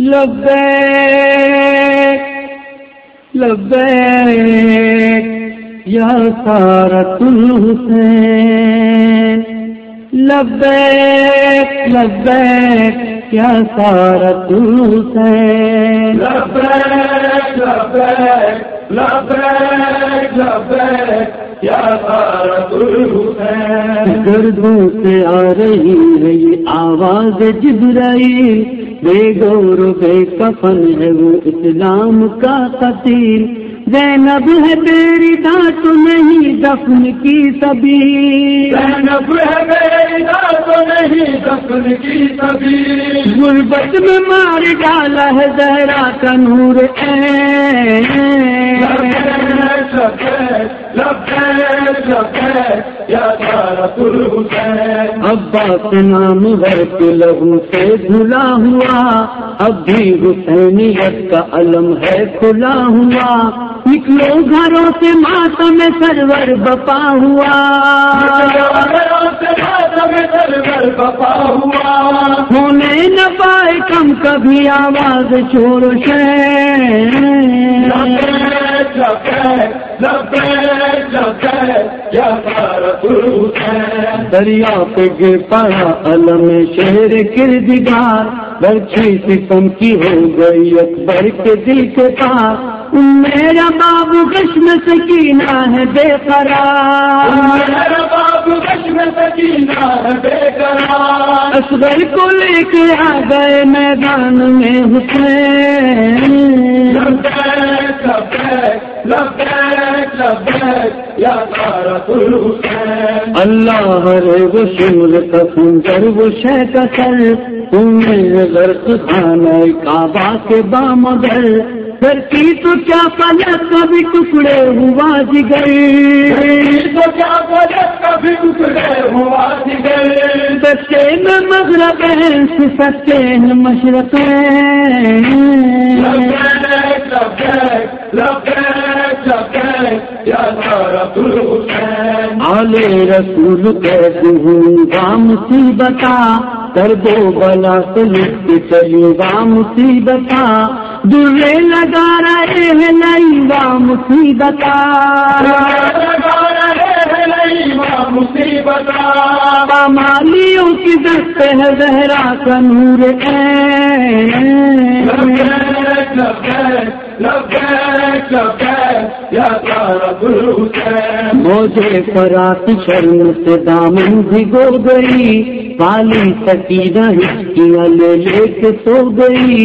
لبیک لبیک یا سارت الحسین لبیک لبیک یا سارت الحسین لبیک لبیک لبیک لبیک گردوں سے آ رہی ہے یہ آواز جبرائیل۔ بے گور بے کفن ہے وہ اسلام کا قتیل۔ زینب ہے تیری دانت نہیں دفن کی سبھی۔ زینب ہے میری دار تو نہیں دفن کی سبھی۔ غربت میں مار ڈالا ہے زہرا کا نور۔ اے ابا کے نام بھر کے لہو سے دھلا ہوا اب بھی حسینیت کا علم ہے کھلا ہوا۔ نکلو گھروں سے ماتم میں سرور بپا ہوا۔ بپا ہوا۔ ہونے نہ پائے کم کبھی آواز چھوڑ سے دریا پہ گر پڑا علم شہر کردگار برچی ستم کی ہو گئی اکبر کے دل کے پاس میرا بابو کشم سکینہ ہے بے قرار۔ میرا بابو کشم سکینہ ہے بے قرار۔ اصغر کو لے کے آ گئے میدان میں حسین۔ اللہ رے وہ شمر کا سنگر وہ شہ کا سر۔ تمہیں غرق خانہ کعبہ کے بامگر دھرتی تو کیا پلک کبھی ٹکڑے ہوا جگر۔ تو کیا وجہ کبھی اترے ہوا گئے بچے میں مغرب ہے سکتے ہیں مشرق لبیک لبیک لبیک لبیک الحسین رسول کیسے ہوں گا مصیبتا کر دو بلا سے لکھ کے چلی گا مصیبتا درے لگا رہے ہیں نئی گا مصیبتا مصیبت مالیوں کی دست ہے زہرا کا نور اے موجے فرات شرم سے دامن بھگو گئی پالی سکینہ ہچکیاں لے لے کے سو گئی۔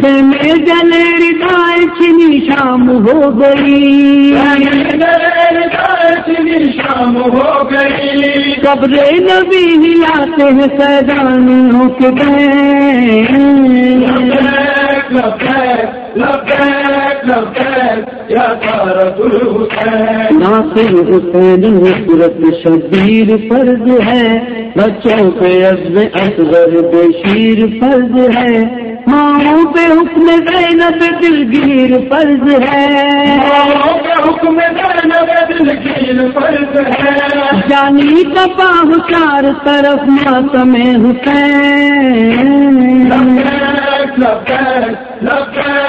خیمے جلے ردائے چنی شام ہو گئی۔ شام ہو گئی قبر نبی ہلاتے ہیں سیدانیوں کے بین لبیک لبیک۔ ناصر حسین نصرت شبیر فرض ہے بچوں پہ عزم اصغر بے شیر فرض ہے ماؤں پہ حکم زینب دلگیر فرض ہے۔ حکم کی فرض ہے۔ جانی باہ چار طرف ماتم حسین۔ لبیک لبیک لبیک۔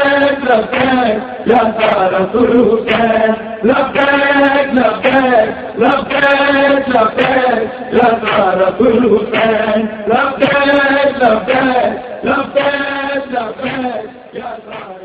لبیک یا سارت الحسین لبیک لبیک لبیک لبیک یا سارت الحسین لبیک لبیک لبیک لبیک یا